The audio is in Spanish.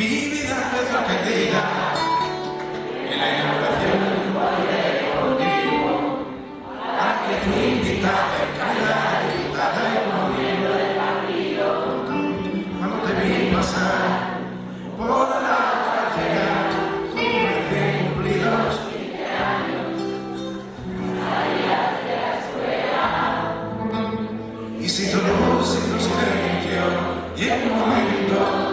Mi vida es lo que diga. En la inauguración contigo. A que fui invitada en calidad invitada y miembro del partido. Cuando te vi pasar por la carretera, con recién cumplidos 15 años. Salías de la escuela. Y si tu luz y tu silencio y el momento